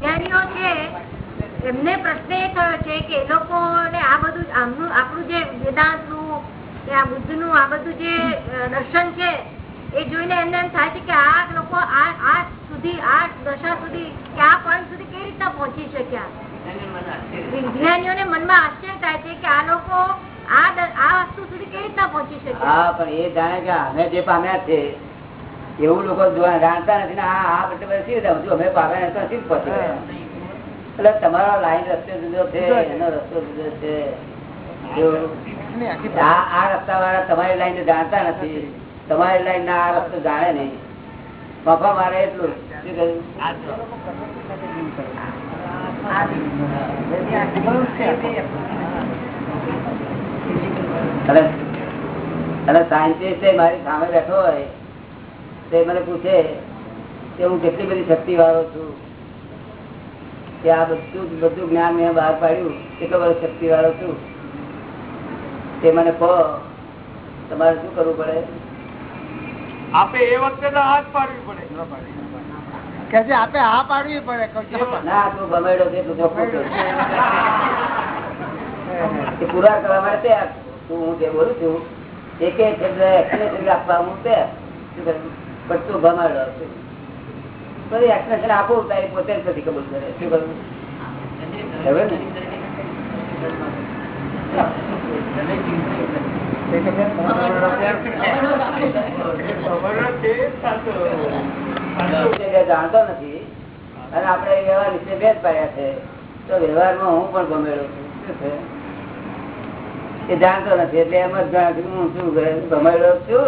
વિજ્ઞાનીઓ છે, એમને પ્રશ્ન એ થયો છે કે એ લોકો ને આ બધું આપણું જે વેદાંતનું કે આ બુદ્ધનું આ બધું જે દર્શન છે, એ જોઈને એમને એમ થાય છે કે આ લોકો આ સુધી, આ દશા સુધી કે આ પણ સુધી કેવી રીતના પહોંચી શક્યા? વિજ્ઞાનીઓને મનમાં આશ્ચર્ય થાય છે કે આ લોકો આ વસ્તુ સુધી કેવી રીતના પહોંચી શક્યા? હા, પણ એ જાણે કે અમે જે પામ્યા છે એવું લોકો જાણતા નથી ને આ આ એટલે શી રીતે હજુ અમે પામ્યા નથી નથી પહોંચી ગયા. એટલે તમારો લાઈન રસ્તો જુદો છે એનો રસ્તો જુદો છે. આ રસ્તા વાળા તમારી લાઈન જાણતા નથી. તમારી લાઈન ના આ રસ્તો જાણે નહીં. મફા મારે એટલું. શું કહ્યું? અને અને સાયન્ટિસ્ટ મારી સામે બેઠો હોય. તે મને પૂછે કે હું કેટલી બધી શક્તિ વાળો છું? કે આ બધું બધું જ્ઞાન મેં બહાર પાડ્યું કેટલો બધો શક્તિ વાળો છું? તે મને કહો તમારે શું કરવું પડે? આપે એ વખતે હાથ પાડવી પડે. કે છે આપે હા પાડવી પડે ના ના તું ગમેડો છે તું તો એ પુરા કરવા માટે. તું હું જે બોલું છું એક એક આપવા હું તૈયાર. શું કરું? પણ તું ભમાડો છું. બધી explanation પોતે જ નથી કબૂલ કરે શું ને? જાણતો નથી. અને આપણે વિશે ભેદ પાડ્યા છે. તો વ્યવહારમાં હું પણ ભમેડો છું. શું જાણતો નથી. એટલે એમ જ જાણે હું શું ગમેલો છું?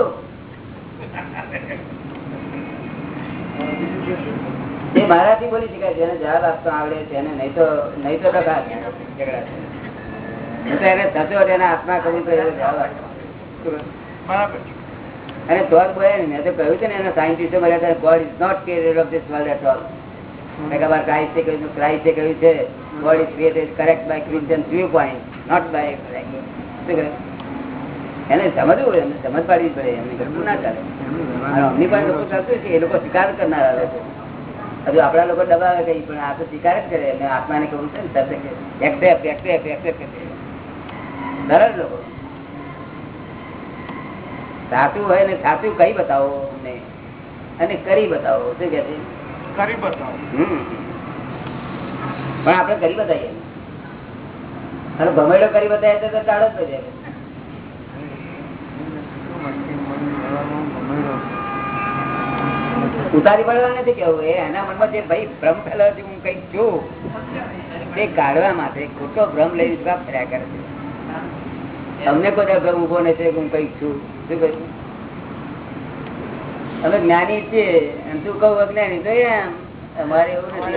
એ મારાથી બોલી શકાય જેને જવાબ આપતો આવડે છે એને નહીં તો નહીં તો તો એને થતો એને આત્મા જવાબ આપતો કહ્યું? બરાબર અને તો જ બોલે મેં તો કહ્યું છે ને એના સાયન્ટિસ્ટો મળ્યા God is not created of this world at all મેં ક્રાઇસ્ટે કહ્યું ક્રાઇસ્ટે કહ્યું છે God is created correct by Christian view point not by શું કહ્યું એને સમજવું એમને સમજ પાડવી પડે એમને ગરબું ના ચાલે. અમની પાસે લોકો કરતું છે એ લોકો સ્વીકાર કરનારા લોકો હજુ આપણા લોકો દબાવે કઈ પણ આ તો સ્વીકાર જ કરે એમને આત્માને કહું છે ને તરત એક્સેપ્ટ એક્સેપ્ટ એક્સેપ્ટ સરળ લોકો. સાચું હોય ને સાચું કઈ બતાવો અમને અને કરી બતાવો શું કે છે? કરી બતાવો. પણ આપણે કરી બતાવીએ. અને ભમેડો કરી બતાવીએ તો ટાળો જ થઈ જાય. ઉતારી પડવા નથી કેવું એના મનમાં જે ભાઈ ભ્રમ ફેલાવતી હું કંઈક છું તે કાઢવા માટે ખોટો ભ્રમ લઈ કામ ફર્યા કરે છે. તમને કોઈ ભ્રમ ઊભો નથી હું કંઈક છું? શું કહ્યું અમે જ્ઞાની છીએ, એમ તું કહું અજ્ઞાની? તો એમ, અમારે એવું નથી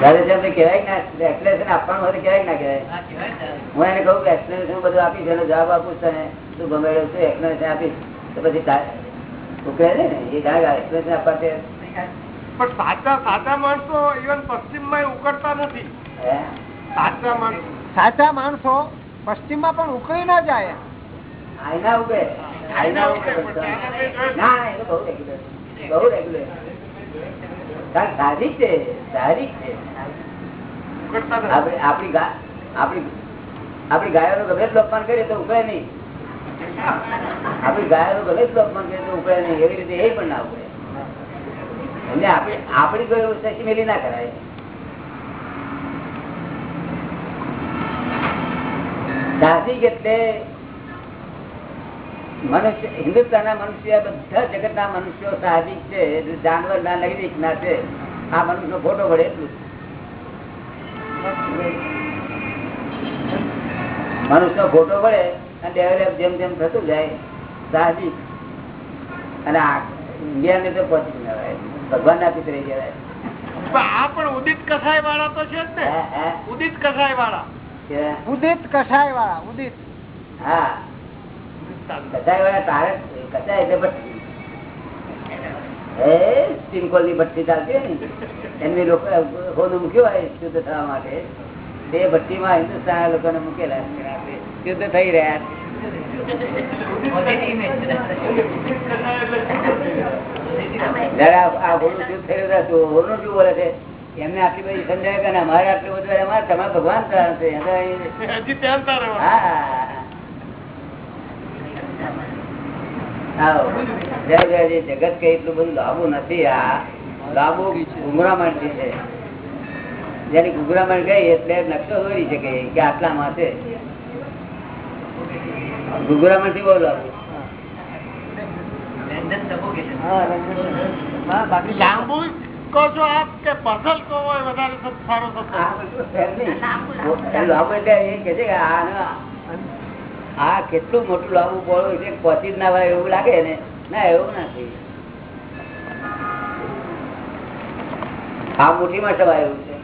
દાદા સાહેબ ને કહેવાય કે ના explanation આપવાનું હોય તો ના કહેવાય. હું એને કહું કે explanation બધું આપીશ એનો જવાબ આપું તને. તું ગમેડો છું explanation આપીશ. તો પછી તા- ઉકળે ને એ જાણે કે આપવા તે પણ સાચા સાચા માણસો ઇવન પશ્ચિમમાં ઉકળતા નથી. સાચા માણસો. સાચા માણસો પશ્ચિમમાં પણ ઉકળી ના જાય. આઈના ઉગે. આઈના ના એ તો બહુ રેગ્યુલર બહુ રેગ્યુલર સાહજિક છે સાહજિક છે. આપણી આપણી ગા- આપણી આપણી ગાયોનું ગમે એટલું અપમાન કરીએ તો ઉકળે નહીં. આપણી ગાયોનું ગમે એટલું અપમાન કરીએ તો ઉકળે નહીં. એવી રીતે એ પણ ના ઉકળે. એમને આપણી આપણી ગયો સચી મેલી ના કરાય. સાહજિક એટલે મનુષ્ય હિન્દુસ્તાનના મનુષ્ય બધા જગતના મનુષ્યો સાહજિક છે જાનવર ના નૈતિક ના છે. આ મનુષ્ય ફોટો પડે એટલું મનુષ્ય ફોટો પડે અને ડેવલપ જેમ જેમ થતું જાય સાહજિક. અને આ ઇન્ડિયાને તો પહોંચી ના ભગવાન ના પિતરે કહેવાય. આ પણ ઉદિત કસાય વાળા તો છે જ ને. હે, હે, ઉદિત કસાય વાળા કે? ઉદિત કસાય વાળા ઉદિત. હા. કચાઈ વાળા તારે જ એટલે ભઠ્ઠી. એ ની ભઠ્ઠી ચાલતી ને? એમની લોકો હોનું મૂક્યું હોય શુદ્ધ થવા માટે. તે ભટ્ટીમાં હિન્દુસ્તાન લોકોને મૂકેલા શુદ્ધ થઈ રહ્યા એમને આટલી બધી સમજાય કે ના, અમારે આટલું બધું અમારે તમારે ભગવાન ચાલે છે. હા આવો. જય જય જય. જગત કે એટલું બધું લાંબુ નથી આ. લાંબુ ગુંગરામણથી છે. જેની ગુંગરામણ ગઈ એટલે નકશો દોરી શકે કે આટલામાં છે ગુગરામણથી બહુ લાંબુ. હા, બાકી લાંબુ કહો છો આપ કે પઝલ કહો વધારે સારો નહીં. લાંબુ એટલે એ કે છે કે આ. આ કેટલું મોટું લાવવું બોળું એટલે પહોંચી ના હોય એવું લાગે ને. ના એવું નથી. આ મુઠ્ઠીમાં સમાયેલું છે.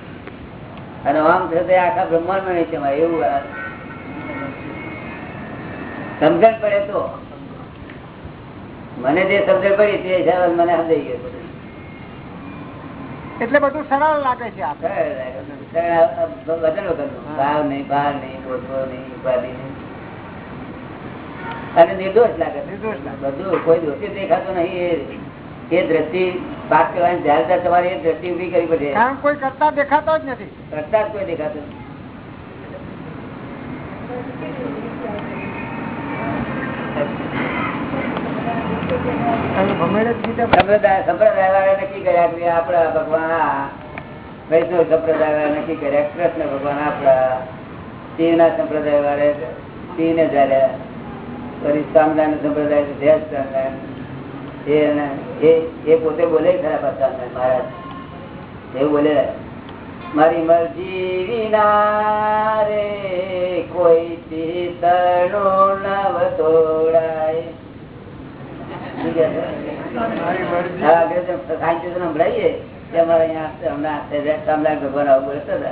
અને આમ થશે આખા બ્રહ્માંડમાં નહીં સમાય એવું સમજણ પડે તો. મને જે સમજણ પડી તે હિસાબે મને સમજાઈ ગયો એટલે બધું સરળ લાગે છે આપણે વજન વગરનું. ભાવ નહીં ભાર નહીં બોધવો નહીં ઉપાધિ નહીં. અને નિર્દોષ લાગે. બધું કોઈ દોષી દેખાતું નહીં એ એ દ્રષ્ટિ પાક કરવાની જયારે તમારે એ દ્રષ્ટિ ઊભી કરવી પડે. કારણ કોઈ કરતા દેખાતો જ નથી. કરતા જ કોઈ દેખાતું સંપ્રદાય વાળા નક્કી કર્યા કે આપડા ભગવાન વૈષ્ણવ સંપ્રદાય વાળા નક્કી કર્યા કૃષ્ણ ભગવાન આપડા સિંહ ના સંપ્રદાય વાળા સિંહ ને ધાર્યા પછી સ્વામિનારાયણ સંપ્રદાય જય સ્વામિનારાયણ એ એ- પોતે બોલે ખરા પાછા સ્વામિનારાયણ મહારાજ. એવું બોલે મારી મરજી વિના રે કોઈ ચિતણો નવ તોડાય ભગવાન આવું બોલતા હતા.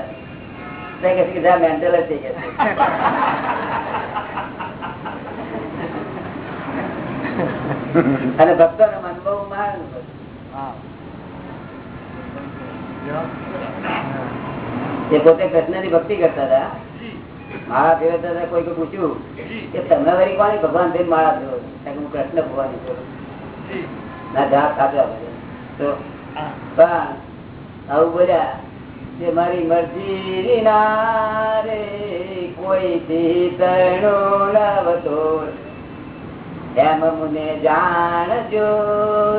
mental જ થઈ ગયા છે. અને ભક્તો ને અનુભવમાં એ પોતે કૃષ્ણની ભક્તિ કરતા હતા. માળા ફેરવતા હતા કોઈ પૂછ્યું કે તમે વળી કોની ભગવાન થઈને માળા ફેરવો તો હું કૃષ્ણ ભગવાન ના જવાબ સાચા. તો પણ આવું બોલ્યા કે મારી મરજી ના રે કોઈ તણો નવતો એમ મુને જાણજો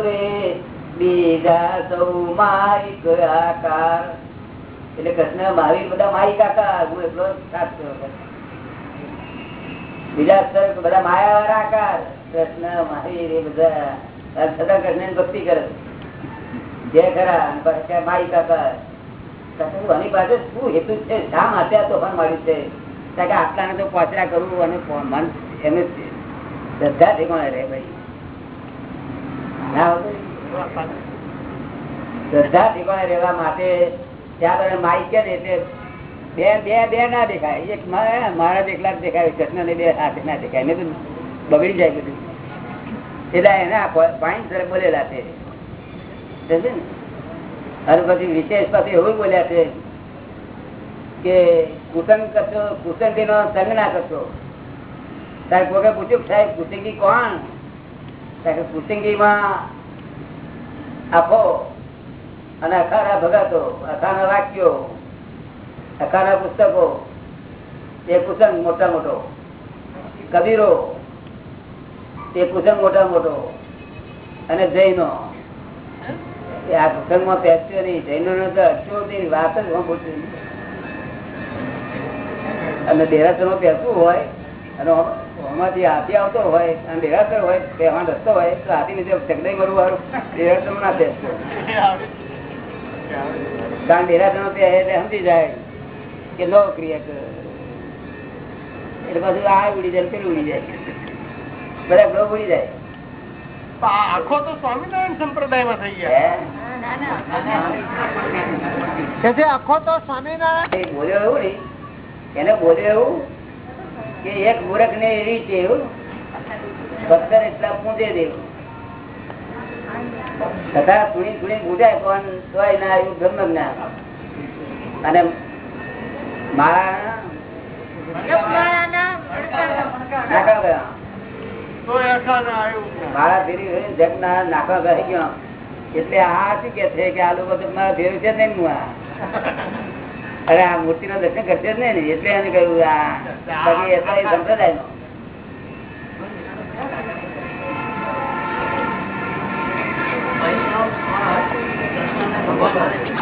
રે, બીજા સૌ માઇક આકાર. એટલે કૃષ્ણ, મારી બધા માઇક આકાર, હું એટલો સાચો બીજા બધા માયા વાળા આકાર. કૃષ્ણ મહાવીર એ બધા. છતાં કૃષ્ણ ભક્તિ કરે જે ખરા કાકા કૃષ્ણ આની પાસે શું હેતુ છે? શા માટે આ તોફાન માર્યું છે? આટલાને તો પોચરા કરવું અને મન એનું બગડી જાય બધું. એટલે એના પાણી સર બોલેલા છે? અને પછી વિશેષ પછી એવું બોલ્યા છે કે કુસંગ કરશો કુસંગી નો સંગ ના કરશો સાહેબ કોકે પૂછ્યું, સાહેબ કુસંગી કોણ? સાહેબ કુસંગી માં આખો અને અખાના ભગાતો અખાના વાક્યો અખાના પુસ્તકો, એ કુસંગ મોટા મોટો, કબીરો તે કુસંગ મોટા મોટો અને જૈનો. એ આ કુસંગમાં પેસ્યો નહીં જૈનો નો તો અક્ષરો ની વાત જ હું પૂછું. અને દેરાસરમાં પહેરતું હોય. અને આમાંથી હાથી આવતો હોય અને દેરાસર હોય પહેવાન રસ્તો હોય તો હાથી નીચે ચકડાઈ મરવું વાળું દેરાસર ના બેસતો કારણ દેરાસર નો એટલે સમજી જાય કે લો ક્રિયા એટલે પછી આ ઉડી જાય પેલું ઉડી જાય. બધા ગ્લોબ ઉડી જાય. આખો તો સ્વામિનારાયણ સંપ્રદાયમાં થઈ ગયા. હે? કે જે આખો તો સ્વામિનારાયણ બોલ્યો એવું નહીં. એને બોલ્યો એવું કે એક મૂરખ ને એવી ટેવ પથ્થર એટલા પૂજે દેવું તથા થોડી થોડી પૂજાય પણ તોય ના એવું બ્રહ્મ જ્ઞાન. અને મારા નાખવા ગયા. એટલે આ શું કે છે કે આ લોકો મારા ભેરું છે નહીં હું આ? અરે આ મૂર્તિ નો દર્શન કરશે જ ને એટલે એને કહ્યું આ સંપ્રદાય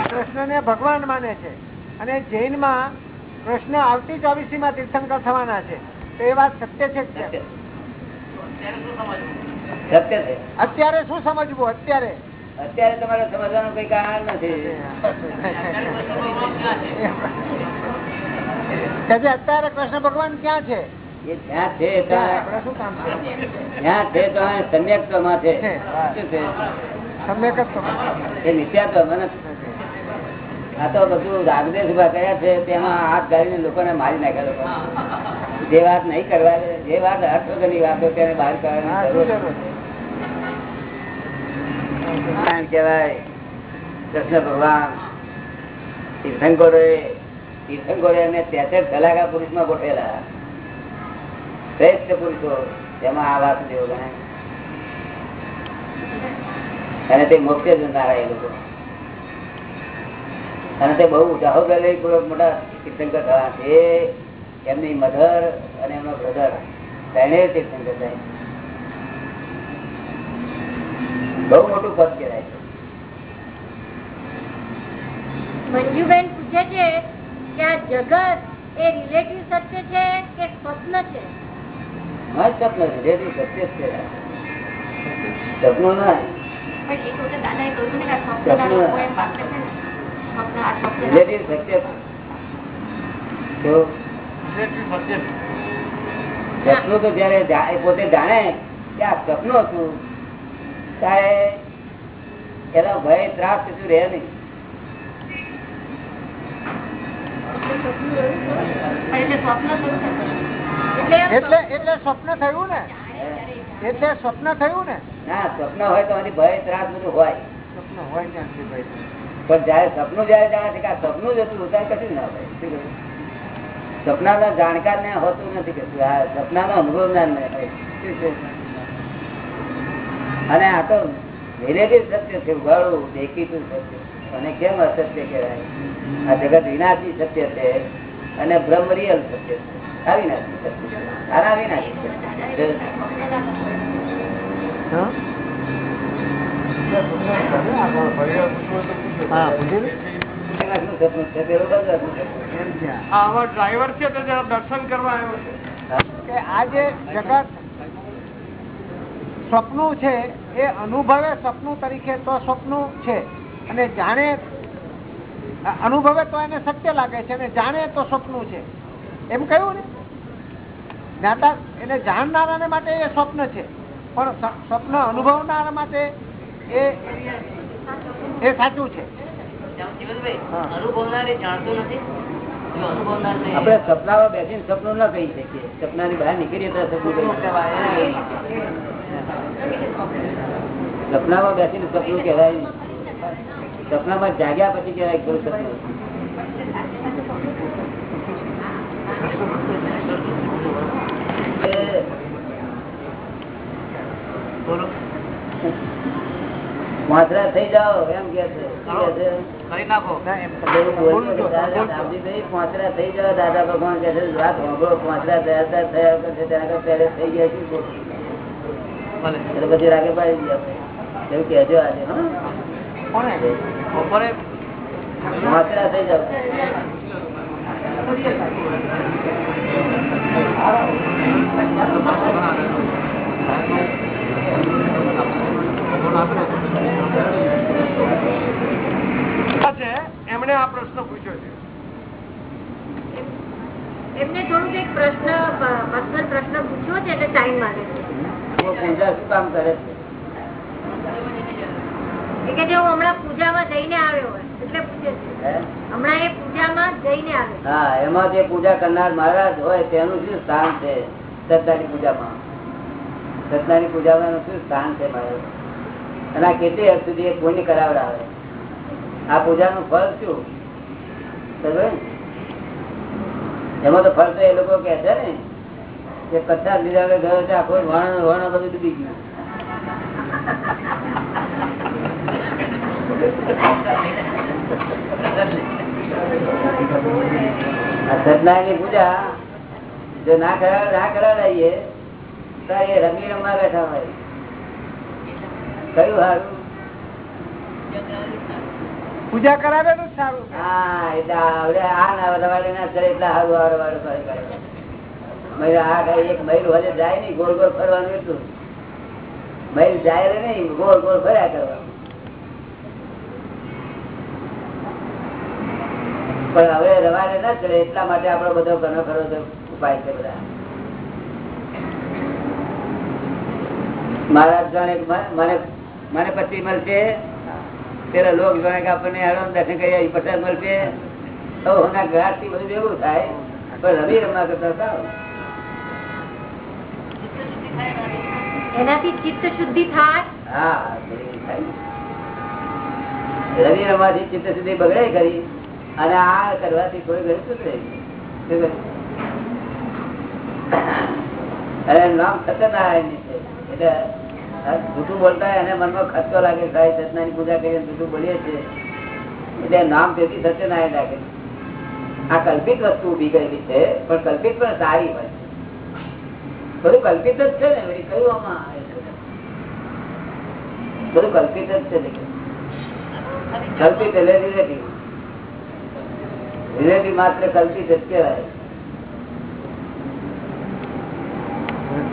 કૃષ્ણને ભગવાન માને છે અને જૈનમાં કૃષ્ણ આવતી ચોવીસી માં તીર્થંકર થવાના છે. તો એ વાત સત્ય છે. સત્ય છે. અત્યારે શું સમજવું? અત્યારે અત્યારે તમારે સમજવાનું કઈ કારણ નથી. અત્યારે કૃષ્ણ ભગવાન ક્યાં છે? મારી નાખેલો જે વાત નહીં કરવા જે વાત અર્થની વાતો તેને બહાર હા, કારણ કહેવાય કૃષ્ણ ભગવાન તીર્થંકરોએ તીર્થંકરો એમને તેસઠ કલાકા પુરુષમાં ગોઠવેલા. શ્રેષ્ઠ પુરુષો તેમાં આ વાત જેવો અને તે મોક્ષે જનારા એ લોકો. અને તે બહુ જાહોગલી પૂર્વક મોટા તીર્થંકર થવા છે. એમની મધર અને એમનો બ્રધર તેને તીર્થંકર થાય બહુ મોટું પદ કહેવાય મંજુબેન પૂછે છે કે આ જગત એ રિલેટિવ સત્ય છે કે સ્વપ્ન છે? સ્વપ્ન છે. સત્ય છે સપનું ના. રિલેટિવ સત્ય. તો? સપનું તો જયારે જા- પોતે જાણે કે આ સપનું હતું. એનો ભય ત્રાસ કશું રહે નહીં. એટલે એમ એટલે એટલે સ્વપ્ન થયું ને? એટલે સ્વપ્ન થયું ને? ના સ્વપ્ન હોય તો ભય ત્રાસ બધું હોય. સ્વપ્ન હોય પણ જયારે સપનું જયારે જાણે છે કે આ સપનું જ હતું ત્યારે કશું ના હોય. સપના ના જાણકાર ને હોતું નથી કશું. આ સપનાનો અનુભવ ના હોય? અને આ તો રિલેટિવ સત્ય છે ઉઘાડું દેખીતું સત્ય. અને કેમ અસત્ય કહેવાય? આ જગત વિનાશી સત્ય છે અને બ્રહ્મ રિયલ સત્ય છે. આ વિનાશી સત્ય છે. આના સત્ય ડ્રાઈવર છે તો જરા દર્શન કરવા આવ્યો છે. કે આ જે જગત સ્વપ્નું છે એ અનુભવે સપનું તરીકે તો સપનું છે. અને જાણે અનુભવે તો એને સત્ય લાગે છે અને જાણે તો સપનું છે. એમ કહ્યું ને? જ્ઞાતા એને જાણનારાને માટે એ સ્વપ્ન છે. પણ સ્વપ્ન અનુભવનારા માટે એ એ સાચું છે. હા. અનુભવનારે જાણતો નથી? જો અનુભવનાર નહીં. આપણે સપનામાં બેસીને સપનું ન કહી શકીએ. સપનાની બહાર નીકળીએ તો સપનું કહી શકીએ. સપનામાં બેસીને સપનું કહેવાય. સપનામાં જાગ્યા પછી કહેવાય કોઈ સપનું. થઈ જાઓ એમ કે દાદા ભગવાન કે છે વાત સાંભળો પાંચરા થયા થયા વગર ત્યાં આગળ પહેલે થઈ ગયા એટલે પછી રાગે પાડી દઈએ આપણે. એવું કહેજો આજે હા. બપોરે? થઈ એમણે આ પ્રશ્ન પૂછ્યો છે. એમને થોડુંક એક પ્રશ્ન પર્સનલ પ્રશ્ન પૂછ્યો છે એટલે ટાઈમ માંગે છે. પૂજા શું કામ કરે છે? જે હું હમણાં પૂજામાં જઈને આવ્યો એટલે પૂછે છે. હમણાં એ પૂજામાં જઈને આવ્યો. હા એમાં જે પૂજા કરનાર મહારાજ હોય તેનું શું સ્થાન છે સત્તાની પૂજામાં? સત્તાની પૂજામાં શું સ્થાન છે મહારાજ? અને આ કેટલી હદ સુધી એ પુણ્ય કરાવડાવે? આ પૂજાનું ફળ શું? એમાં તો એમાં તો એ લોકો કે છે ને કે પચાસ લીધા ગયો છે આખો વણ વણ બધું ડૂબી ગયું. સત્યનારાયણની પૂજા જો ના કરાવે ના કરાવીએ તો એ રમી રમવા બેઠા હોય. કયું સારું પૂજા કરાવેલું સારું. હા એટલે આવડે આ ના વધારે ના એટલા સારું આ રવાડે કરે કરે પણ હવે રવાડે ના ચડે એટલા માટે આપણો બધો ઘણો ખરો ઉપાય છે બધા. મારા જાણે મને મને પછી મળશે, પેલા લોક જાણે કે આપણને હેડો દર્શન કરી પચાસ મળશે. તો ઘાટથી બધું ભેગું થાય. પણ રવિ રમવા કરતા એનાથી ચિત્ત શુદ્ધિ થાય. રવિ રમવાથી ચિત્ત સુધી બગડે કરી અને આ કરવાથી કોઈ ઘણી સુધરે નામ સત્યનારાયણ છે. એટલે જૂઠું બોલતા એને મનમાં ખર્ચો લાગે સાહેબ સત્યનારાયણ પૂજા કરીને જૂઠું બોલીએ છે એટલે નામ તેથી સત્યનારાયણ રાખે આ કલ્પિત વસ્તુ ઊભી કરેલી છે, પણ કલ્પિત પણ સારી હોય બધું કલ્પિત જ છે ને કયું આમાં બધું કલ્પિત જ છે કલ્પિત એટલે રિલેટિવ રિલેટિવ માત્ર કલ્પિત જ કહેવાય.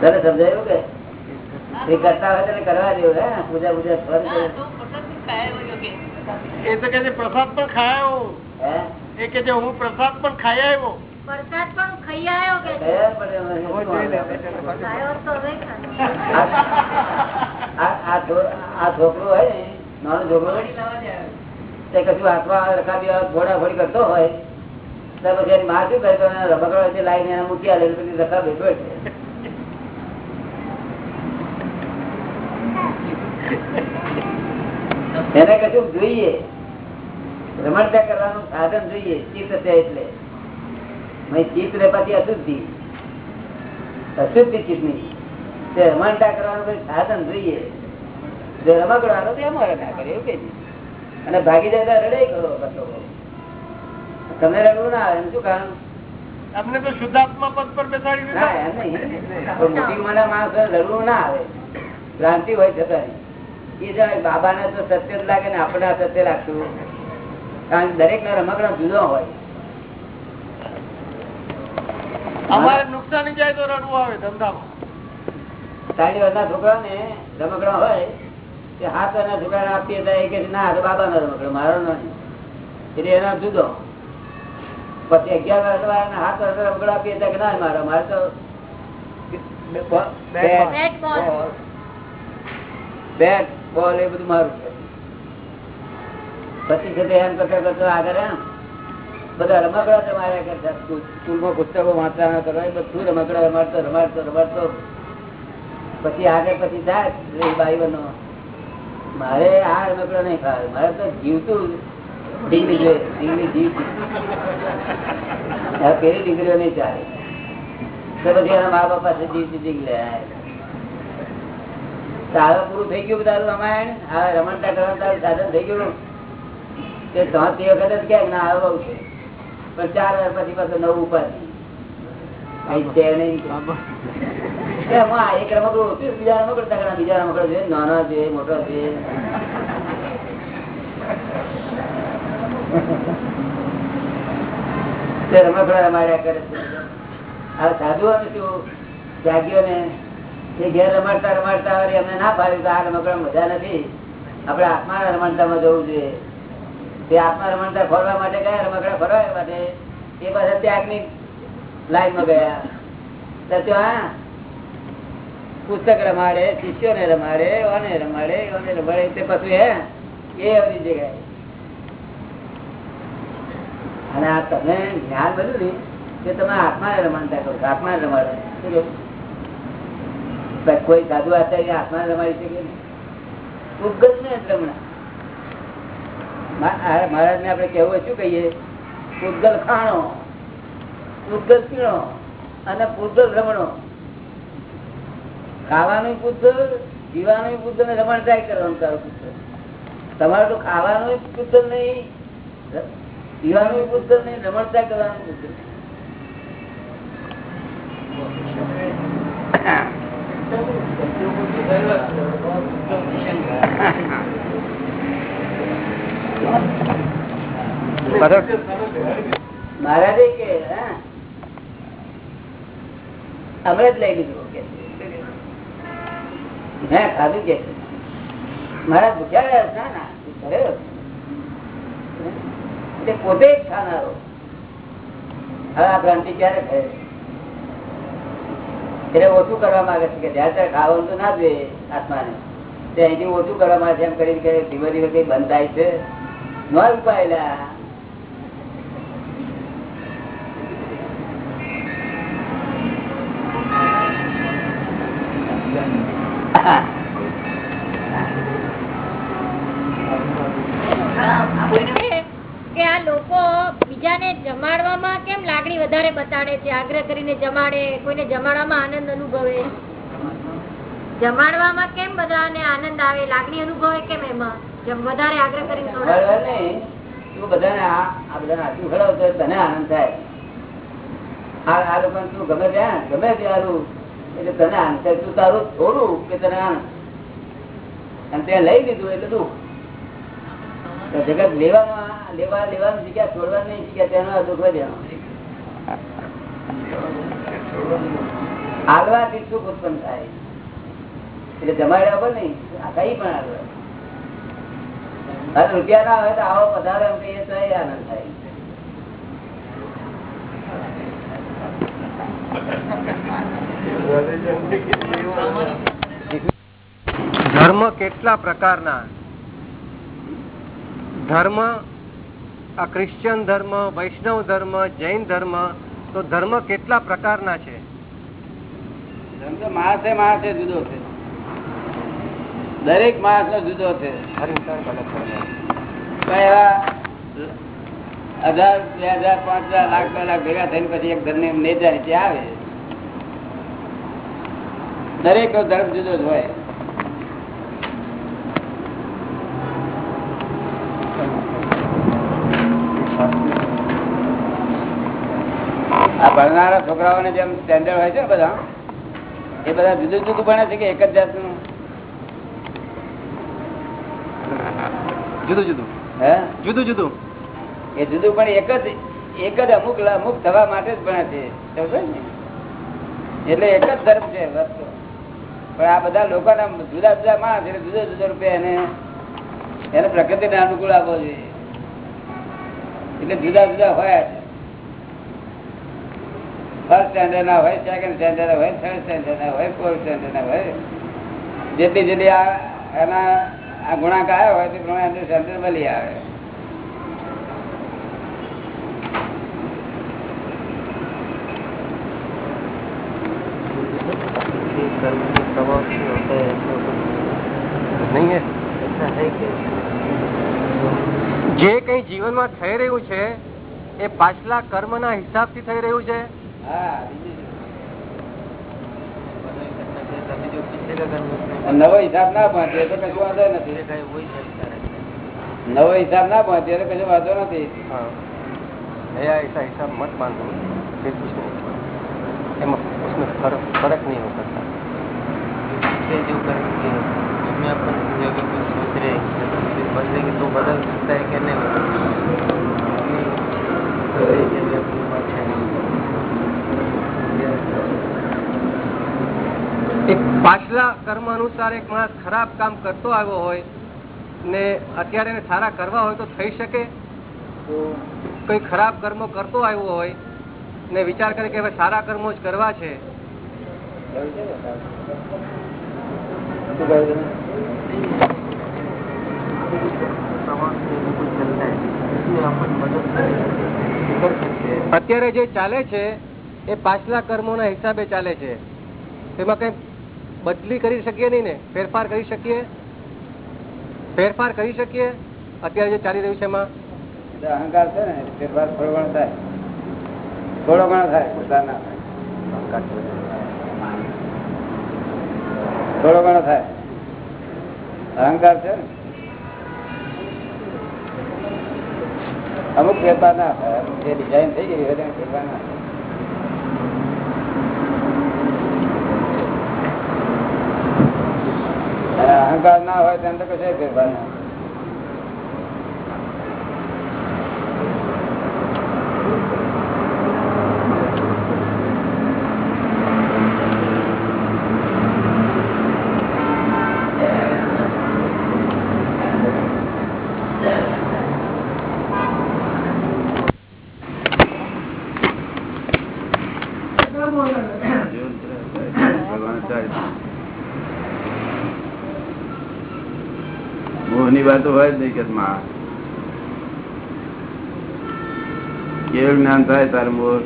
તને સમજાયું કે? એ કરતા હોય તને કરવા દેવું હે? પૂજા પૂજા. એ તો કે પ્રસાદ પણ ખાયો. એ કે હું પ્રસાદ પણ ખાઈ આવ્યો. પ્રસાદ પણ ખાઈ આવ્યો કે. આ- છોકરો હોય ને નાનો છોકરો તે કશું હાથમાં રખાવી ઘોડા ઘોડી કરતો હોય તો પછી એની માં શું કરે? રમકડો વચ્ચે લાવીને એને મૂકી આલે એટલે પછી રખા બેઠો એને કશું જોઈએ. રમણતા કરવાનું સાધન જોઈએ ચિત્ત છે એટલે. ચિત્ત ને પછી અશુદ્ધિ. અશુદ્ધિ ચિત્તની. તે રમણતા કરવાનું કોઈ સાધન જોઈએ. જો રમકડવાનું તો એમ રમ્યા કરે એવું કે અને ભાગી જાય રડે કરો કશો. તમને રડવું ના આવે શું કારણ? અમને તો શુદ્ધાત્મા પદ પર બેસાડી ના દીધા એમ નહીં. પણ મોટી ઉંમરના માણસો રડવું ના આવે. ભ્રાંતિ હોય છતાં એ જાણે બાબાને તો સત્ય જ લાગે ને આપણે આ સત્ય લાગતું. કારણ કે દરેક ના રમકડા જુદો હોય. અમારે નુકસાન જાય તો રડવું આવે ધંધામાં. સાડી વર્ષના છોકરાને રમકડા હોય તે હાથ વર્ષના છોકરાને આપીએ તો એ કે ના આ તો બાબાનો રમકડો મારો નહીં. એટલે એનો જુદો. પછી અગિયાર વર્ષ હાથ વર્ષનો રમકડો આપીએ તો કે ના મારો મારે તો બેટ બોલ. એ બધું મારું છે. પછી છે એમ કરતા કરતા આગળ એમ બધા રમકડા તમારે સ્કૂલમાં પુસ્તકો વાંચવા ન કરવા એ બધું રમકડા રમાડતો રમાડતો રમાડતો. પછી આગળ પછી જાય એ બાઈ બનો મારે આ રમકડા નહીં ખાવે મારે તો જીવતું જીવતી પેલી ડિગ્રીઓ નહીં ચાલે. તો પછી એના મા બાપ પાસે જીવતી ડીંગલી આવે પૂરું થઈ ગયું તારું રામાયણ? આ રમણતા કરવાનું સાધન થઈ ગયું? તે ત્રણ તે વખત જ ક્યાંક ના આવું છે. પણ ચાર વર્ષ પછી પાછું નવું ઉપાધિ કઈ છે નહીં. એમ આ એક રમકડું બીજા રમકડું બીજા રમકડું છે નાનો છે મોટો છે. રમકડા રમાડ્યા કરે છે. આ સાધુઓને શું ત્યાગીઓને એ ઘેર રમાડતા રમાડતા અમને ના પાડ્યું તો આ રમકડા મજા નથી. આપણે આત્મા રમાડતામાં જવું જોઈએ. તે આત્મા રમણતા ફરવા માટે ગયા, રમકડા ફરવા માટે એ પાછા ત્યાગની લાઈનમાં ગયા. ત્યાં પુસ્તક રમાડે, શિષ્યોને રમાડે, ઓને રમાડે ઓને રમાડે, તે પછી હે, એ બધી જગ્યાએ. અને આ તમે જ્ઞાન બધું ને કે તમે આત્માને રમાડતા કરો. આત્માને રમાડો કોઈ સાધુ આચાર્ય આત્મા રમાડી શકે ને ઉપગત ને રમણા. મહારાજ ને આપડે કેવું શું કહીએ? ઉદ્ગલ ખાણો, પૂતગલ પીણો અને પૂતગલ રમણો. ખાવાનું પૂતગલ, પીવાનું પૂતગલ ને રમણ ટ્રાય કરવાનું તારું પૂતગલ. તમારે તો ખાવાનું પૂતગલ નહીં પીવાનું પૂતગલ નહીં, રમણ ટ્રાય કરવાનું પૂતગલ. મહારાજે કે કરે પોતે ભ્રાંતિ ક્યારે થાય એટલે ઓછું કરવા માંગે છે કે જ્યાં ત્યાં ખાવાનું તો ના જોઈએ આત્માને. તે અહીંથી ઓછું કરવા માંગે છે એમ કરીને કે ધીમે ધીમે કઈ બંધ થાય છે. કે આ લોકો બીજાને જમાડવામાં કેમ લાગણી વધારે બતાડે છે? આગ્રહ કરીને જમાડે, કોઈને જમાડવામાં આનંદ અનુભવે? જમાડવામાં કેમ બધાને આનંદ આવે? લાગણી અનુભવે કેમ એમાં? વધારે આગ્રહ કરીને? તું બધાને આ- બધાને આટલું ખવડાવ તને આનંદ થાય. આ આ લોકોને તું ગમે ત્યાં ગમે ત્યારું એટલે તને આનંદ થાય. તું તારું થોડું કે તને આનંદ. અને ત્યાં લઈ લીધું એટલે દુઃખ. જગત લેવાનું લેવા લેવાનું શીખ્યા છોડવાનું નહીં શીખ્યા તેનો દુઃખ વધ્યો હાલવાથી સુખ ઉત્પન્ન થાય. એટલે જમાડ્યા પર નહીં કઈ પણ આગળ અને રૂપિયા ના હોય તો આવો વધારે એમ કહીએ તો આનંદ થાય. ધર્મ કેટલા પ્રકારના? ધર્મ આ ક્રિશ્ચિયન ધર્મ વૈષ્ણવ ધર્મ જૈન ધર્મ તો ધર્મ કેટલા પ્રકારના છે? ધર્મ તો માણસે માણસે જુદો છે. દરેક માણસ નો જુદો છે. હજાર, બે હજાર, પાંચ હજાર, લાખ, બે ભેગા થઈને પછી એક ધર્મ નેતા નીચે આવે. દરેક નો ધર્મ જુદો જ હોય. આ ભણનારા છોકરાઓને જેમ સ્ટેન્ડર્ડ હોય છે બધા, એ બધા જુદું જુદું ભણે છે કે એક જ જાતનું? જુદું જુદું. હે? જુદું જુદું. એ જુદું પણ એક જ એક જ અમુક અમુક થવા માટે જ ભણે છે એટલે એક જ ધર્મ છે વસ્તુ. પણ આ બધા લોકોના જુદા જુદા માણસ એટલે જુદા જુદા રૂપે એને એને પ્રકૃતિને અનુકૂળ આપવો જોઈએ. એટલે જુદા જુદા હોય છે. ફર્સ્ટ સ્ટેન્ડર્ડ ના હોય સેકન્ડ સ્ટેન્ડર્ડ હોય થર્ડ સ્ટેન્ડર્ડ ના હોય ફોર્થ સ્ટેન્ડર્ડ ના હોય. જેટલી જેટલી આ એના આ ગુણાંક આવ્યો હોય તે પ્રમાણે અંદર સ્ટેન્ડર્ડ બલી આવે. જે કઈ જીવનમાં થઈ રહ્યું છે એ પાછલા કર્મના હિસાબથી થઈ રહ્યું છે? હા નવો હિસાબ ના પહોંચે તો કશું વાંધો નથી નવો હિસાબ ના પહોંચે તો કશું વાંધો નથી हाँ नया ऐसा हिसाब मत मान लो फिर कुछ नहीं एम- उसमें फर्क फर्क नहीं हो सकता से जो करेंगे उसमें अपन जो अगर कुछ सोच रहे हैं फिर बदलेंगे तो बदल सकता है क्या नहीं પાછલા કર્મ અનુસાર એક માણસ ખરાબ કામ કરતો આવ્યો હોય ને અત્યારે એને સારા કરવા હોય તો થઈ શકે? કોઈ ખરાબ કર્મો કરતો આવ્યો હોય ને વિચાર કરે કે હવે સારા કર્મો જ કરવા છે? અત્યારે જે ચાલે છે, એ પાછલા કર્મોના હિસાબે ચાલે છે. તેમાં કઈ બદલી કરી શકીએ નહીં ને, ફેરફાર કરી શકીએ. ફેરફાર કરી શકીએ. અત્યારે જે ચાલી રહ્યું છે એમાં. અહંકાર છે ને, ફેરફાર થોડો ઘણો થાય. થોડો ઘણો થાય, પોતાના થોડો ઘણો થાય. અહંકાર છે ને. અમુક ફેરફાર ના થાય, જે ડિઝાઇન થઈ ગઈ ફેરફાર ના થાય અને અહંકાર ના હોય તેને તો કશે ફેરફાર થાય. મોહની વાતો હોય જ નહીં કે માં કેવું જ્ઞાન થાય તારે મોર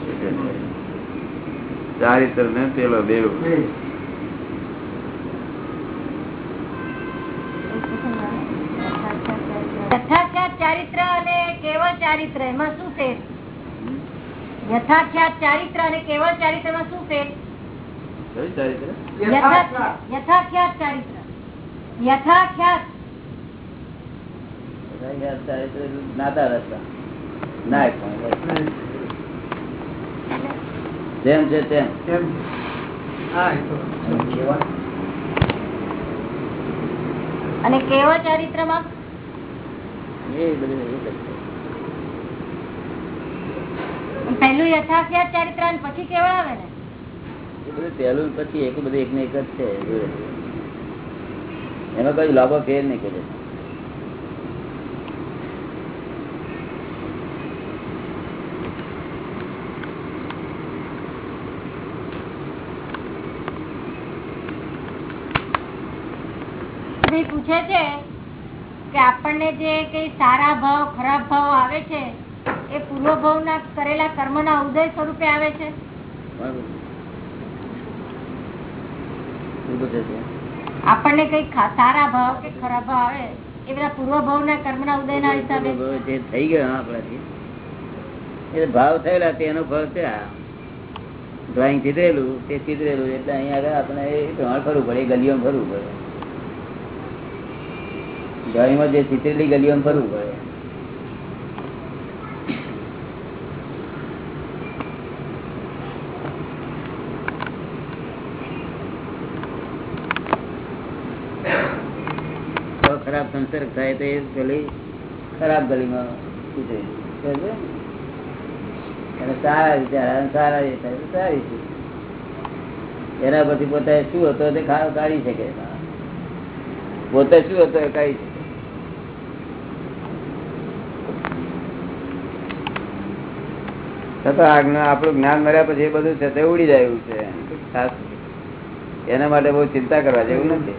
ચારિત્ર ને પેલો દેવ યથાખ્યાત ચારિત્ર અને કેવળ ચારિત્ર એમાં શું ફેર યથાખ્યાત ચારિત્ર અને કેવળ ચારિત્રમાં શું ફેર કયું ચારિત્ર. યથાખ્યાત યથાખ્યાત ચારિત્ર યથાખ્યાત ચારિત્ર નાતા રસ્તા ના જેમ છે તેમ. અને કેવા? ચારિત્રમાં એ બધું. પહેલું યથાર્થ ચારિત્ર અને પછી કેવળ આવે ને? એ બધું પહેલું પછી એક બધું એક ને એક જ છે. એમાં કઈ લાભો ફેર નહીં કરે ભાઈ પૂછે છે કે આપણને જે કઈ સારા ભાવ ખરાબ ભાવ આવે છે એ પૂર્વ ભાવ ના કરેલા કર્મ ના ઉદય સ્વરૂપે આવે છે? આપણને કઈ સારા ભાવ કે ખરાબ ભાવ આવે એ બધા પૂર્વ ભાવ ના કર્મ ના ઉદય ના હિસાબે જે થઈ ગયો આપણાથી એ ભાવ થયેલા તેનો ફળ છે ડ્રોઈંગ ચિતરેલું તે ચિતરેલું એટલે અહીંયા આગળ આપણે એ પ્રમાણે ફરવું પડે ગલીઓ ગલીઓમાં ફરવું પડે. ડ્રોઈંગમાં જે ચીતરેલી ગલીઓ ફરવું ખરાબ સંસર્ગ થાય તો એ ગલી ખરાબ ગલીમાં ઉતરે. અને સારા વિચાર સારા થાય સારી. એના પછી પોતે શું હતો તે કાઢી શકે પોતે શું હતો એ કાઢી શકે છતાં આપણું જ્ઞાન મળ્યા પછી એ બધું છે તે ઉડી જાય એવું છે. એના માટે બહુ ચિંતા કરવા જેવું નથી.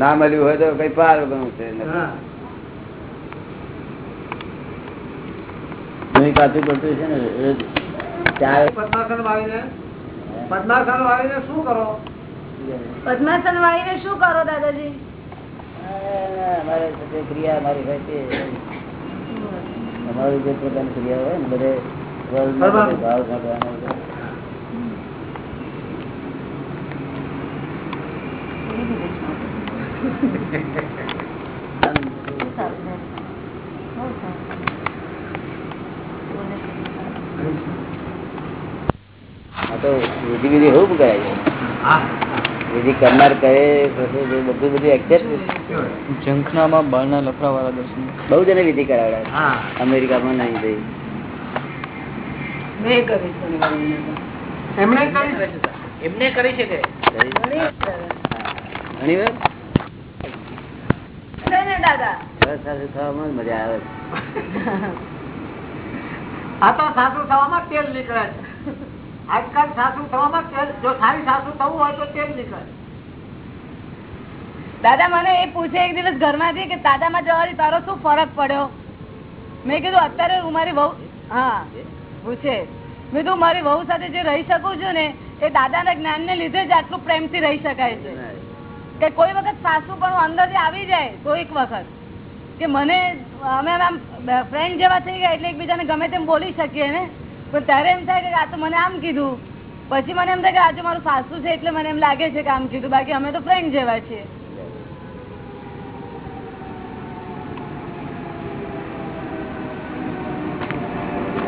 ના મળ્યું હોય તો કઈ પાર ગણું છે કાચું પડતું છે ને પદ્માસન પદ્માસન શું કરો? પદ્માસન વાળીને શું કરો દાદાજી? અમારે ક્રિયા અમારી હોય તે અમારી જે પોતાની ક્રિયા હોય ને બધે વિધિ વિધિ એવું કરાય વિધિ કરનાર કહે બધું બધું એક્સેપ્ટ ઝંખનામાં બાળના લફડા વાળા દર્શન બહુ જને વિધિ કરાવડે અમેરિકામાં નહીં થઈ. કરી એમને કરી શકે ઘણી વાર. બસ સાસુ થવામાં મજા આવે આ તો સાસુ થવામાં તેલ નીકળે આજકાલ સાસુ થવામાં તેલ જો સારી સાસુ થવું હોય તો તેલ નીકળે. દાદા મને એ પૂછે એક દિવસ ઘરમાંથી કે દાદામાં જવાથી તારો શું ફરક પડ્યો? મેં કીધું અત્યારે હું મારી બહુ હા. પૂછે મેં તો મારી વહુ સાથે જે રહી શકું છું ને એ દાદાના જ્ઞાન ને લીધે જ આટલું પ્રેમથી રહી શકાય છે. કે કોઈ વખત સાસુ પણ અંદર આવી જાય કોઈક વખત. કે મને અમે આમ ફ્રેન્ડ જેવા થઈ ગયા એટલે એકબીજાને ગમે તેમ બોલી શકીએ ને. પણ ત્યારે એમ થાય કે આ તો મને આમ કીધું. પછી મને એમ થાય કે આજે મારું સાસુ છે એટલે મને એમ લાગે છે કે આમ કીધું. બાકી અમે તો ફ્રેન્ડ જેવા છીએ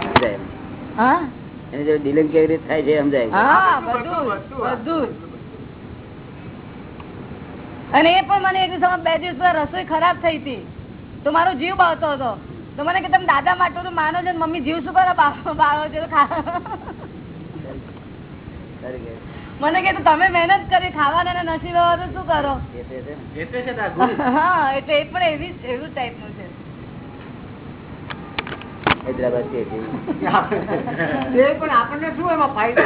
સમજાય. હા? એની જોડે ડીલિંગ કેવી રીતે થાય છે સમજાય હા બધું બધું અને એ પણ મને એક દિવસ બે દિવસ પહેલા રસોઈ ખરાબ થઈ હતી. તો મારો જીવ બાવતો હતો. તો મને કે તમે દાદા માટે તો માનો છો મમ્મી જીવ શું કરો બાળો છો મને કે તમે મહેનત કરી ખાવાના ને નસીબ શું કરો. હા એટલે એ પણ એવી એવું ટાઈપનું છે. હૈદરાબાદ છે તે. પણ આપણને શું એમાં ફાયદો?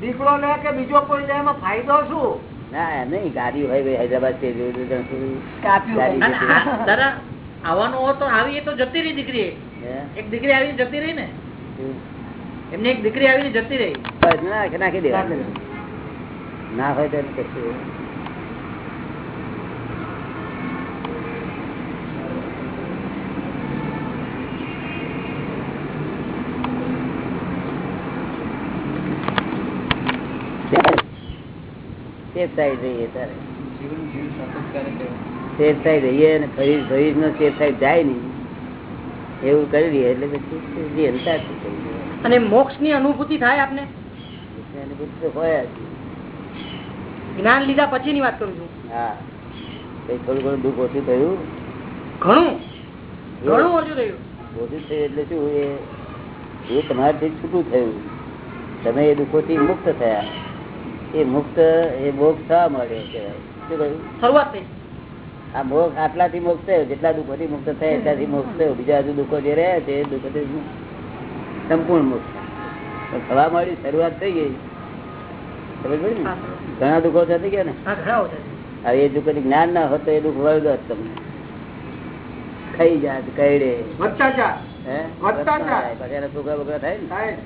દીકરો લે કે બીજો કોઈ લે એમાં ફાયદો શું? ના નહીં ગાડી હોય ભાઈ હૈદરાબાદ તો કાપ્યું ગાડી અને છે. આ દાદા આવવાનું હોત તો આવી તો જતી રહી દીકરી? એક દીકરી આવીને જતી રહી ને? એમને એક દીકરી આવીને જતી રહી. નાખી દેવા ના હોય તો તારે. Safe side અને ફરી ફરી નો side જાય નહીં. એવું કરી દઈએ એટલે પછી. અને મોક્ષની અનુભૂતિ થાય આપને? તો હોય જ્ઞાન લીધા પછી ની વાત કરું છું. હા. થોડું ઘણું દુઃખ ઓછું થયું? ઘણું? ઘણું ઓછું થયું. ઓછું થયું એટલે શું એ એ તમારાથી છૂટું થયું. તમે એ દુઃખોથી મુક્ત થયા. એ મુક્ત એ મોક્ષ થવા મળે કહેવાય શરૂઆત થઈ. આ મોક્ષ આટલાથી મોક્ષ થયો જેટલા દુઃખોથી મુક્ત થયા એટલાથી મોક્ષ થયો. બીજા હજુ દુઃખો જે રહ્યા છે એ દુઃખો થી સંપૂર્ણ મુક્ત. થવા મળી શરૂઆત થઈ ગઈ. ખબર પડી ને? ઘણા દુઃખો થતી ગયા ને. હવે એ દુઃખ જ્ઞાન ના હોત એ દુઃખ વર્ગ તમને. ખાઈ જાત કઈડે છોકરા બોકરા થાય ને?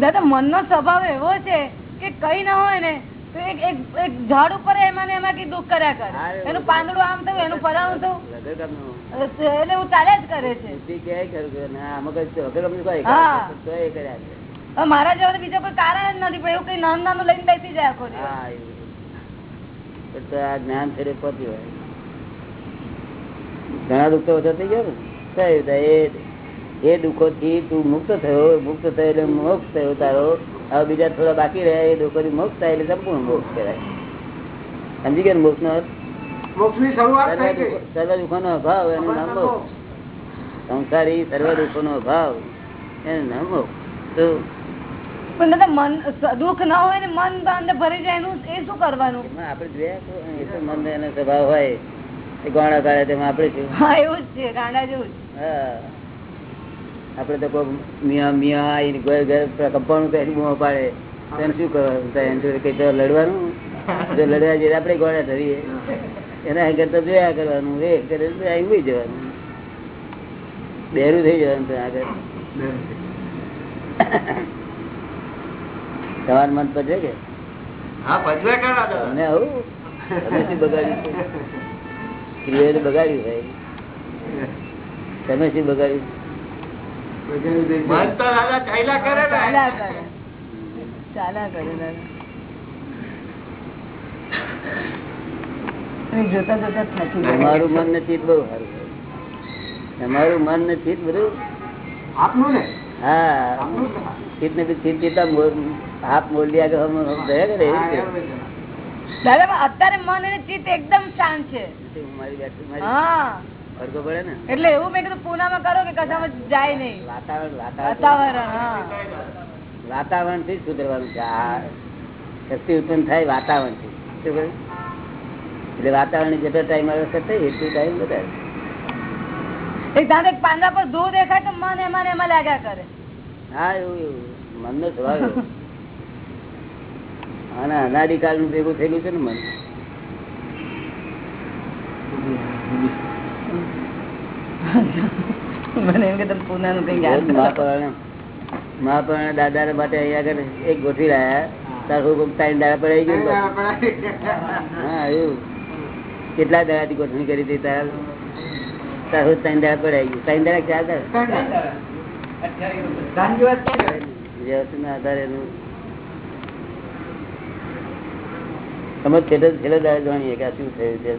દાદા સ્વભાવ એવો છે કે કઈ ના હોય ને તો એક ઝાડ ઉપર એમાં એમાં કઈ દુઃખ કર્યા કરે. એનું પાંદડું આમ થયું એનું થયું. એટલે હું ચાલે જ કરે છે. મારા જેવા બીજા કોઈ કારણ જ નથી પણ એવું કઈ નાનું નાનું લઈને બેસી જાય આખો આ જ્ઞાન ફેરે પહોંચી હોય ઘણા દુઃખ તો ઓછા થઈ ગયા ને. એ દુઃખો થી તું મુક્ત થયો મુક્ત થયો એટલે મોક્ષ થયો તારો. હવે બીજા થોડા બાકી રહ્યા એ દુઃખો મોક્ષ થાય એટલે સંપૂર્ણ મોક્ષ કહેવાય. સમજી ગયા મોક્ષ નો સર્વ દુઃખો નો અભાવ એનું નામ મોક્ષ. સંસારી સર્વ દુઃખો નો અભાવ એનું નામ મોક્ષ. તો પણ મન દુઃખ ના હોય ને મન અંદર ભરી જાય એનું એ શું કરવાનું? આપડે આપણે જોયા તો એ તો મન એનો સ્વભાવ હોય. એ ગોળા કાઢે તેમાં આપણે શું? હા એવું જ છે ગાંડા જેવું હા. આપણે તો કોઈ મિયા મિયા આવીને ઘર ઘર કમ્પાઉન્ડ પહેરી બૂમો પાડે. તેને શું કરવાનું? તો એની કઈ તો લડવાનું? જો લડવા જઈએ આપડે આપણે ગોળા ધરીએ. એના આગળ તો જોયા કરવાનું. એ કરે તો આવી જવાનું. બેરું થઈ જવાનું તો આગળ. તમારું મન પચે કે? તમને આવું? તમે શું બગાડ્યું છે? બગાડ્યું ભાઈ તમે શું બગાડ્યું તમારું મન ને. ચિત્ત બહુ સારું તમારું મન ને ચિત્ત બધું. આપનું ને? હા. ચિત્ત ને ચિત્ત ચિત્તા હાથ દયા કરે. દાદા અત્યારે મન અને ચિત્ત એકદમ શાંત છે. મારી હા. એટલે એવું મેં કીધું પૂનામાં કરો કે કશામાં જાય નહીં. વાતાવરણ વાતાવરણ. વાતાવરણથી સુધરવાનું છે. આ શક્તિ ઉત્પન્ન થાય વાતાવરણથી શું કહ્યું? એટલે વાતાવરણ જેટલો ટાઈમ અસર થઈ એટલું ટાઈમ વધારે. એક એક પાંદડા પર ધૂળ દેખાય તો મન એમાં એમાં લાગ્યા કરે. હા એવું એવું. મનનો સ્વભાવ. અને અનાદિકાલનું ભેગું થયેલું છે ને મન. મને એમ કે તમે પૂનાનું કઈ યાદ કરો. મહાપરાણે મહાપરાણે દાદા માટે અહીંયા આગળ એક ગોઠવી રહ્યા. તાર હુકમ ત્રણ દાડા પર આવી ગયું હા એવું. કેટલા દાડા થી ગોઠવણી કરી હતી તારા? ત્રણ દાડા પર આવી ગયું. ત્રણ દાડા ચાર દાડા આધારે સમજ છેલ્લે છેલ્લે દાડે જાણીએ કે શું થયું છે.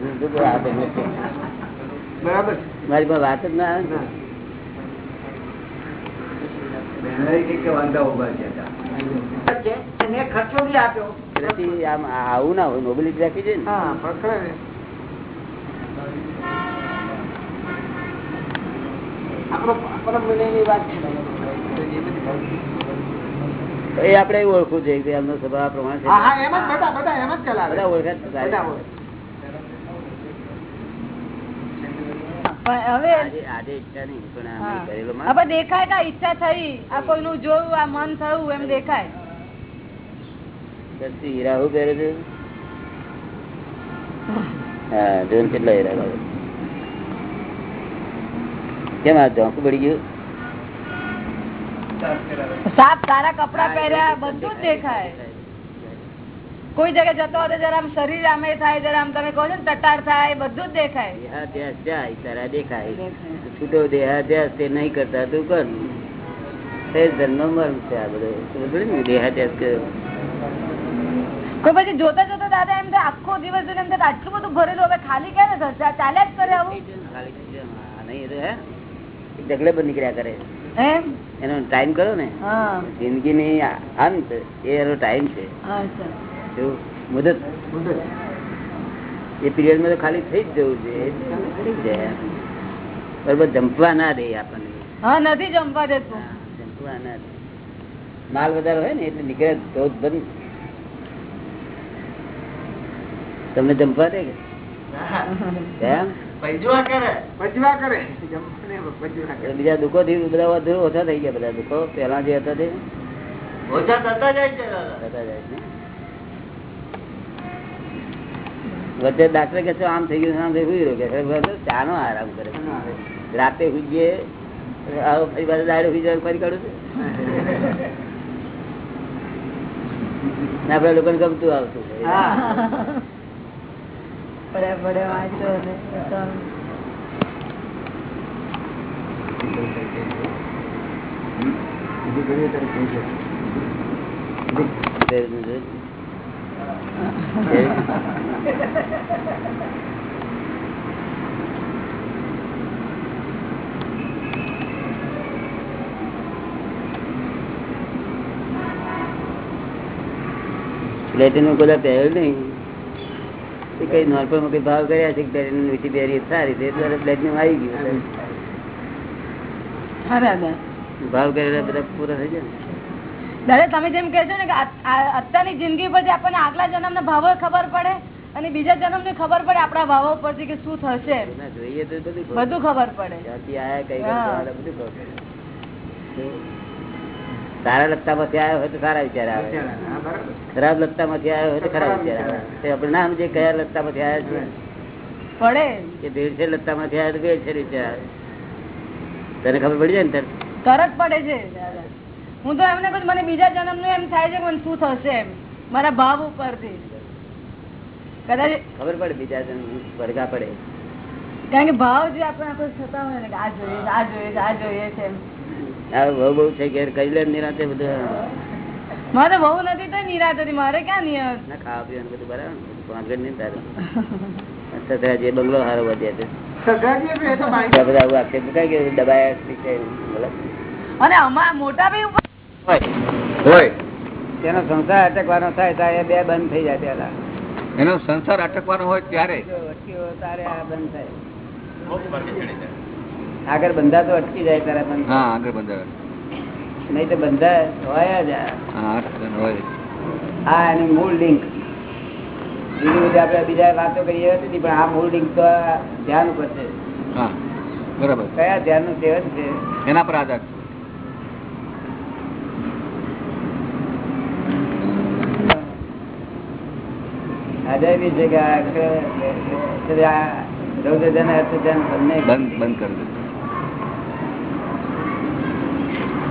બરાબર? મારી પાસે વાત જ ના આવે ને. છે ખર્ચો બી આપ્યો. આવું ના હોય મોબિલિટી રાખવી જોઈએ ને. એ આપડે એવું ઓળખવું જોઈએ એમનો સ્વભાવ પ્રમાણે છે હા હા એમ જ બધા બધા એમ જ ચલાવે બધા ઓળખે જ છે. બધા ઓળખે. પણ હવે આજે આજે ઈચ્છા નહીં પણ આ હા. મેં કરેલો માલ. આપણે દેખાય ઈચ્છા થઈ આ કોઈનું જોયું આ મન થયું એમ દેખાય. પછી પહેરે છે? હા જોન કેટલા હીરા કેમ આ ઝોંકું પડી ગયું? સાફ સારા કપડા પહેર્યા બધું જ દેખાય. કોઈ જગ્યાએ જતો હોય જરા આમ શરીર આમે થાય જરા આમ તમે કહો છો ને તટાર થાય બધું જ દેખાય. દેહાધ્યાસ જાય તારા દેખાય. છૂટો દેહાધ્યાસ તે નહીં કરતા તું કર. એ જન્મ મરણ છે આ બધું. ખબર પડી ને દેહાધ્યાસ કર્યો કોઈ પછી જોતા જોતા દાદા એમ આખો દિવસ એમ થાય આટલું બધું ભરેલું હવે ખાલી ક્યારે થશે ચાલ્યા જ કરે આવું? નહીં ઢગલે બંધ નીકળ્યા કરે. એનો ટાઈમ કરો ને. હા. જિંદગીની અંત એનો ટાઈમ છે. મુદત. એ પીરિયડમાં તો ખાલી થઈ જ જવું છે. થઈ જાય. બરોબર જંપવા ના દે આપણને. હા નથી જમવા દેતું. જંપવા ના દે. માલ વધારે હોય ને એટલે નીકળે ધોધ બંધ તમને જંપવા દે કે? બીજા દુઃખો થી બધા વધુ ઓછા થઈ ગયા બધા દુઃખો પેલા જે હતા તે? ઓછા થતા જાય છે થતા જાય છે વચ્ચે ડાક્ટર કે છે આમ થઈ ગયું આમ થઈ ગયું. કે ચાનો આરામ કરે. રાતે હુઈએ આવો ફરી પાછો દાડે હુઈ જાય ફરી કાઢું છું. આપડે લોકોને ગમતું આવતું પડે પડે વાંચો ને એ તો આમ. પ્લેટિનનું બધા પહેર્યું નહીં. કઈ નોર્મલ કઈ ભાવ કર્યા છે કે પ્લેટિન વીટી પહેરી સારી છે? એટલે પ્લેટિન આવી ગયું ભાવ કરેલા બધા પૂરા થઈ જાય. દાદા તમે જેમ કહે છો ને કે અત્યારની જિંદગી પરથી આપણને આગલા જન્મ ભાવો ખબર પડે અને બીજા જન્મની ખબર પડે આપણા ભાવો પરથી કે શું થશે જોઈએ તો બધું ખબર. પડે. સારા લગતા માંથી આવ્યો હોય તો સારા વિચાર આવે. ખરાબ લગતા માંથી આવ્યો હોય તો ખરાબ વિચાર આવે. આપણે ના સમજે કયા લગતા માંથી આવ્યા પડે. કે ભેળસેળ લગતા માંથી આવ્યા તો ભેળસેળ વિચાર આવે. તને ખબર પડી જાય ને તરત. પડે છે. હું તો એમને મને બીજા જન્મનું એમ થાય છે કે મને શું થશે એમ. મારા ભાવ ઉપરથી. કદાચ ખબર પડે બીજા જન્મ ભડકા પડે. કારણ કે ભાવ જે આપણે આખો થતા હોય ને આ જોઈએ આ જોઈએ આ જોઈએ છે આ બહુ બહુ છે ઘેર કરી લે ને બધું. મારે બહુ નથી તો નિરાત હતી મારે ક્યાં નિયત ના ખાવા પીવાનું બધું બરાબર ને? પાંચ નહીં તારું. છતાં જે બંગલો હારો વધ્યા છે. સગાજી એ તો બધા. આવું આક્ષેપ થાય કે દબાયા છે અને અમારા મોટા ભાઈ ઉપર હોય. તેનો સંસાર અટકવાનો થાય ત્યારે બે બંધ થઈ જાય પેલા એનો સંસાર અટકવાનો હોય ત્યારે? જો આ બંધ થાય. આગળ બંધા તો અટકી જાય ત્યારે બંધ હા આગળ બંધાવે નહીં તો બંધા હોય જ હા એની મૂળ લિંક બીજી બધી આપણે બીજા વાતો કરીએ નથી પણ આ મૂળ લિંક તો ધ્યાન ઉપર છે. હા બરાબર. કયા ધ્યાનનું સેવન છે? એના પર આધાર છે. આઝાદી છે કે રૌદ્રજન અક્ષર- આ રૌદ્ર ધ્યાન, અર્થ ધ્યાન બંને બંધ બંધ કરી દે.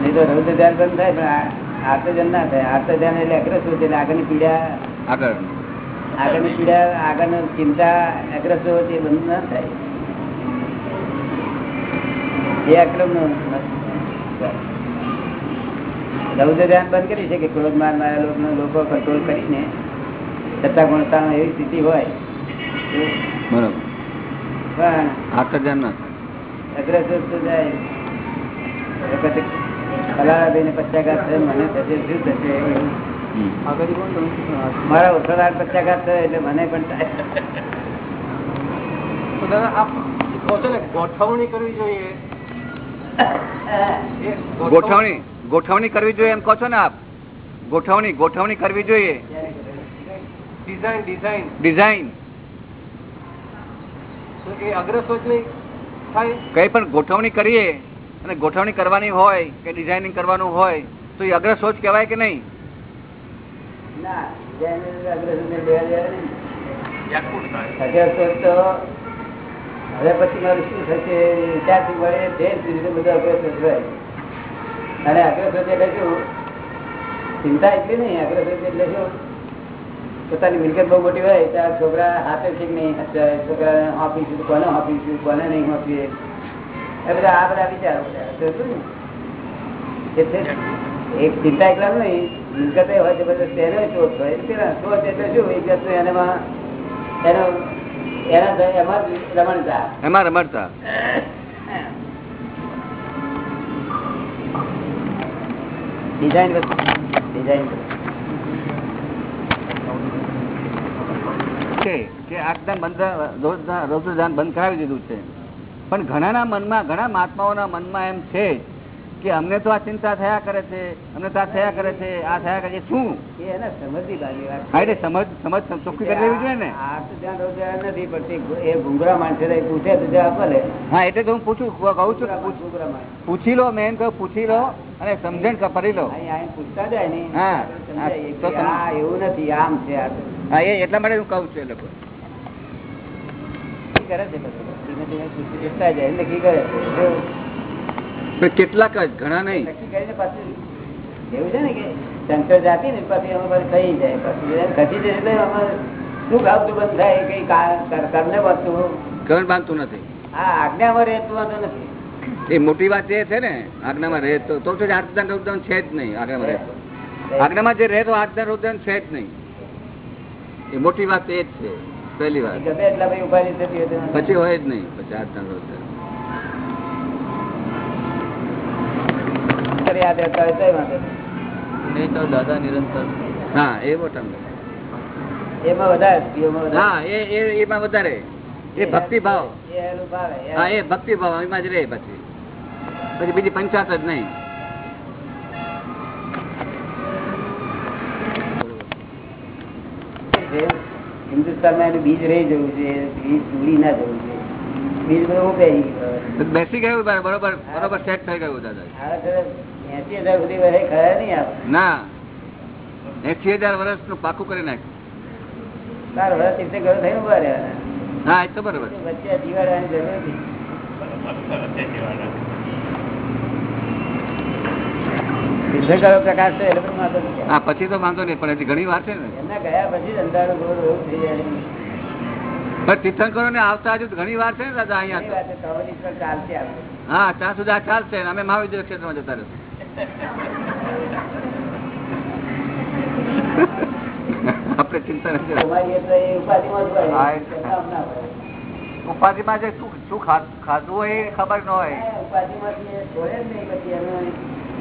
નહીં તો રૌદ્રજન બંધ થાય પણ આર્તજન ના થાય. આર્તજન એટલે અગ્રસ્ત એટલે આગળની પીડા આગળ. આગળની પીડા આગળની ચિંતા અગ્રસ્ત તે બંધ ના થાય. એ અક્રમનું રૌદ્રજન ધ્યાન બંધ કરી છે કે ક્રોધ માર મારા લોકો કંટ્રોલ કરીને. સત્તા ગુણતા એવી સ્થિતિ હોય. બરોબર. પણ આકર્ષણ ના અગ્રસર તો જાય. વખતે કલાળાભાઈને થયો મને થશે શું થશે મારા ઉઠાર પક્ષાઘાત થયો એટલે મને પણ થાય. તો દાદા આપ કહો છો ને ગોઠવણી કરવી જોઈએ. ગોઠવણી ગોઠવણી કરવી જોઈએ એમ કહો છો ને આપ. ગોઠવણી ગોઠવણી કરવી જોઈએ. ડિઝાઇન ડિઝાઇન ડિઝાઇન તો એ અગ્રસોચ નહીં થાય? કઈ પણ ગોઠવણી કરીએ અને ગોઠવણી કરવાની હોય કે ડિઝાઇનિંગ કરવાનું હોય તો એ અગ્ર સોચ કહેવાય કે નહીં? ના હવે પછી મારું શું થશે વિચારથી મળે તે જ રીતે બધું અગ્રસર હોય અને અગ્રસર એટલે શું? ચિંતા એટલી નહીં અગ્રસર એટલે શું? પોતાની મિલકત બહુ મોટી હોય ત્યાં છોકરા આપે છે કે નહીં? અત્યારે છોકરા આપીશું કોને આપીશું કોને નહીં આપીએ એ બધા આ બધા વિચારો? એક ચિંતા એટલા નહીં મિલકત હોય બધા એને શોધ હોય. શોધ એટલે શું? જાતનું એનામાં એનો એના એમાં જ રમણતા. એમાં રમણતા. ડિઝાઇન ડિઝાઇન છે કે આજના બંધ બંધ કરાવી દીધું છે. પણ ઘણાના મનમાં ઘણા મહાત્માઓના મનમાં એમ છે કે અમને તો આ ચિંતા થયા કરે છે અમને તો આ થયા કરે છે આ થયા કરે છે. શું? એટલે સમજ સમજ ચોખ્ખી કરી લેવી જોઈએ ને. નથી પડતી એ ઘુંઘરા માણસે પૂછે તો જવાબ મળે હા એટલે તો હું પૂછું કહું છું પૂછી લો મેન તો પૂછી લો અને સમજણ કરી લો. પૂછતા જાય ને. હા. તો એવું નથી આમ છે આ. હા એ એટલા માટે હું કહું છું એ લોકો. કેટલાક જ ઘણા નહીં. એવું છે ને કે સંકર જાતિ ને પછી અમારે થઈ જાય પછી જાય એટલે અમારે શું બંધ થાય કઈ કરને વધતું કરણ બાંધતું નથી. આ આજ્ઞામાં રહેતું વાંધો નથી. એ મોટી વાત એ છે ને આજ્ઞામાં રહે તો તો આજ્ઞા રોજદાન છે જ નહીં આજ્ઞામાં રહે. આજ્ઞામાં જે રહે તો આજ્ઞા રોજદાન છે જ નહીં. એ મોટી વાત એ જ છે. પહેલી વાત. પછી હોય જ નહીં. પછી. નહીં. તો દાદા નિરંતર. હા એ મોટા એમાં વધારે હા એ એ એમાં વધારે. એ ભક્તિ ભાવ એ એનું ભાવે. હા એ ભક્તિ ભાવ એમાં જ રહે પછી. પછી બીજી પંચાયત જ નહીં. હિન્દુસ્તાનમાં એનું બીજ રહી જવું છે બીજ ઉડી ના જવું છે. બીજ બધું બેસી ગયું બરોબર બરોબર સેટ થઈ ગયું દાદા એસી હજાર સુધી વરે ખરા નહીં આપ. ના. એસી હજાર વર્ષનું પાકું કરી નાખ્યું ચાર વર્ષ એટલે ગયો થઈને ઊભા રહેવાના હા એ તો બરોબર. વચ્ચે જીવાડવાની જરૂર નથી તીર્થંકરો પ્રકાશ છે એટલે વાંધો નથી. હા પછી તો વાંધો નહીં પણ હજી ઘણી વાર છે ને એમના ગયા પછી જ અંધારું થઈ જાય પણ તીર્થંકરો ને આવતા હજુ ઘણી વાર છે ને દાદા અહીંયા. હા ત્યાં સુધી આ ચાલશે અમે મહાવિદ્ય ક્ષેત્રમાં જતા રહેશું આપણે ચિંતા નથી એ ઉપાધિમાં જ શું ખાધું હોય એ ખબર ન હોય. ઉપાધિ માં.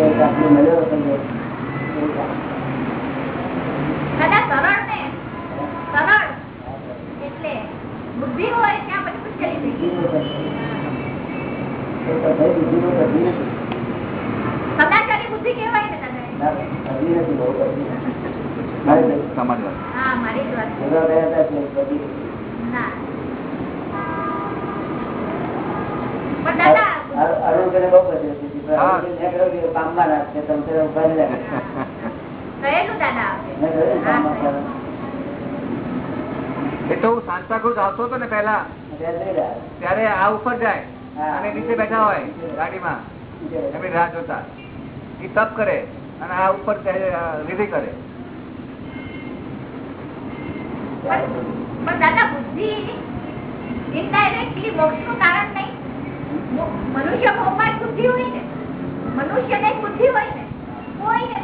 આપણે મળ્યો હતો ને. એવું કામ. દાદા સરળ ને સરળ એટલે બુદ્ધિ હોય ત્યાં પછી મુશ્કેલી થઈ બીજું કશું. એ તો ભાઈ બીજું કશું નથી. સદાચારી બુદ્ધિ કહેવાય ને દાદા ના, કશું નથી, બહુ કશું નથી. મારે તો તમારી વાત હા મારી જ વાત છે. ભેગા રહ્યા હતા એટલે બધી ના પણ દાદા અરુણ બહુ બધું હતું. હા. અરુણભાઈને કામમાં રાખશે તમે ઊભા રહ્યા એ ક્રુઝ આવતો હતો ને પેલા ત્યારે આ ઉપર જાય અને નીચે બેઠા હોય ગાડીમાં એમની રાહ જોતા. એ તપ કરે અને આ ઉપર વિધિ કરે. પણ દાદા બુદ્ધિ ઇનડાયરેક્ટલી મોક્ષનું કારણ મનુષ્ય ભોગમાં બુદ્ધિ હોય ને મનુષ્ય ને બુદ્ધિ હોય ને કોઈ ને